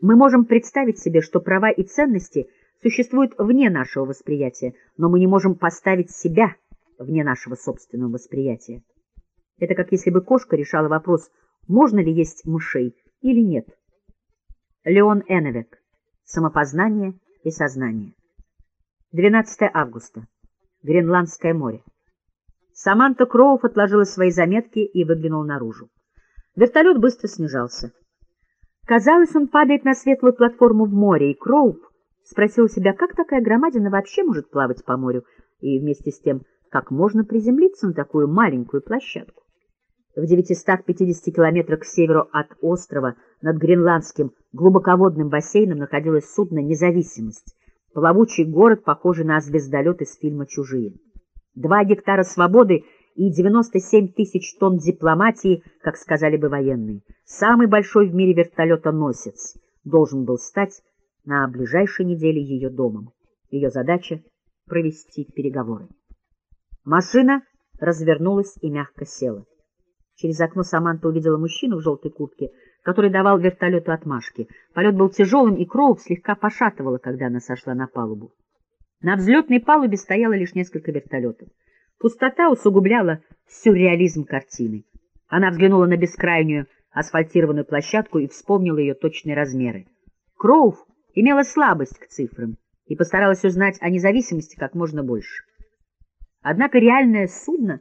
Мы можем представить себе, что права и ценности существуют вне нашего восприятия, но мы не можем поставить себя вне нашего собственного восприятия. Это как если бы кошка решала вопрос, можно ли есть мышей или нет. Леон Энневек. Самопознание и сознание. 12 августа. Гренландское море. Саманта Кроуф отложила свои заметки и выглянула наружу. Вертолет быстро снижался. Казалось, он падает на светлую платформу в море, и Кроуф спросил себя, как такая громадина вообще может плавать по морю, и вместе с тем, как можно приземлиться на такую маленькую площадку. В 950 километрах к северу от острова над Гренландским глубоководным бассейном находилось судно «Независимость», плавучий город, похожий на звездолет из фильма «Чужие». Два гектара свободы и 97 тысяч тонн дипломатии, как сказали бы военные. Самый большой в мире вертолетоносец должен был стать на ближайшей неделе ее домом. Ее задача — провести переговоры. Машина развернулась и мягко села. Через окно Саманта увидела мужчину в желтой куртке, который давал вертолету отмашки. Полет был тяжелым, и Кроув слегка пошатывала, когда она сошла на палубу. На взлетной палубе стояло лишь несколько вертолетов. Пустота усугубляла сюрреализм картины. Она взглянула на бескрайнюю асфальтированную площадку и вспомнила ее точные размеры. Кроув имела слабость к цифрам и постаралась узнать о независимости как можно больше. Однако реальное судно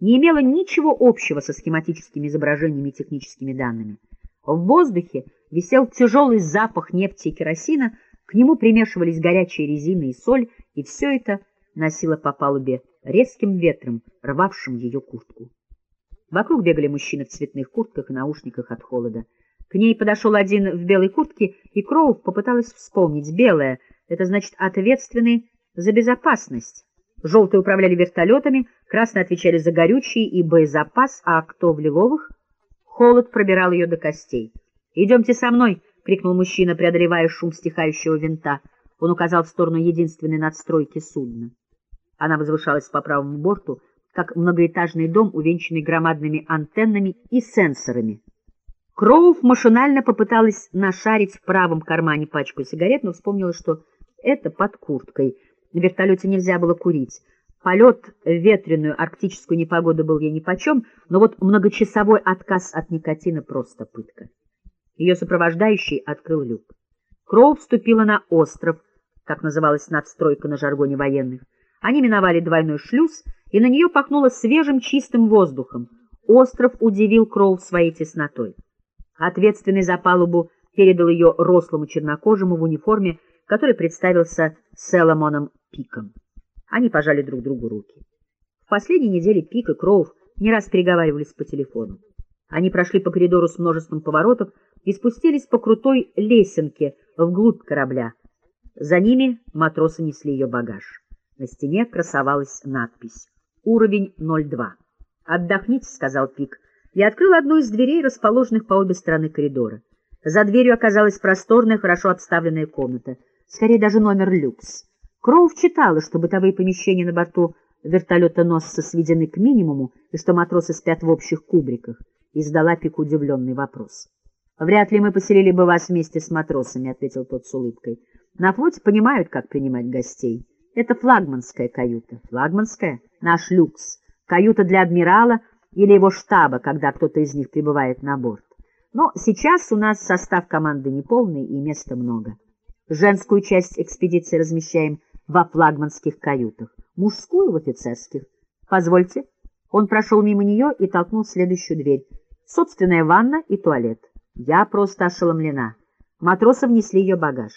не имело ничего общего со схематическими изображениями и техническими данными. В воздухе висел тяжелый запах нефти и керосина, к нему примешивались горячая резина и соль, и все это носило по палубе резким ветром, рвавшим ее куртку. Вокруг бегали мужчины в цветных куртках и наушниках от холода. К ней подошел один в белой куртке, и Кроув попыталась вспомнить. Белая — это значит ответственный за безопасность. Желтые управляли вертолетами, красные отвечали за горючий и боезапас, а кто в лиловых? Холод пробирал ее до костей. «Идемте со мной!» — крикнул мужчина, преодолевая шум стихающего винта. Он указал в сторону единственной надстройки судна. Она возвышалась по правому борту, как многоэтажный дом, увенчанный громадными антеннами и сенсорами. Кроув машинально попыталась нашарить в правом кармане пачку сигарет, но вспомнила, что это под курткой. На вертолете нельзя было курить. Полет в ветреную арктическую непогоду был ей нипочем, но вот многочасовой отказ от никотина просто пытка. Ее сопровождающий открыл люк. Кроу вступила на остров, как называлась надстройка на жаргоне военных. Они миновали двойной шлюз, и на нее пахнуло свежим чистым воздухом. Остров удивил Кроу своей теснотой. Ответственный за палубу передал ее рослому чернокожему в униформе, который представился Селомоном Пиком. Они пожали друг другу руки. В последние недели Пик и Кроув не раз переговаривались по телефону. Они прошли по коридору с множеством поворотов и спустились по крутой лесенке вглубь корабля. За ними матросы несли ее багаж. На стене красовалась надпись «Уровень 02». «Отдохните», — сказал Пик, и открыл одну из дверей, расположенных по обе стороны коридора. За дверью оказалась просторная, хорошо обставленная комната, скорее даже номер люкс. Кроув читала, что бытовые помещения на борту вертолета-носца сведены к минимуму и что матросы спят в общих кубриках, и задала Пику удивленный вопрос. «Вряд ли мы поселили бы вас вместе с матросами», — ответил тот с улыбкой. «На флоте понимают, как принимать гостей. Это флагманская каюта. Флагманская? Наш люкс. Каюта для адмирала или его штаба, когда кто-то из них прибывает на борт. Но сейчас у нас состав команды неполный и места много. Женскую часть экспедиции размещаем во флагманских каютах, мужскую — в офицерских. Позвольте. Он прошел мимо нее и толкнул следующую дверь. Собственная ванна и туалет. Я просто ошеломлена. Матросы внесли ее багаж.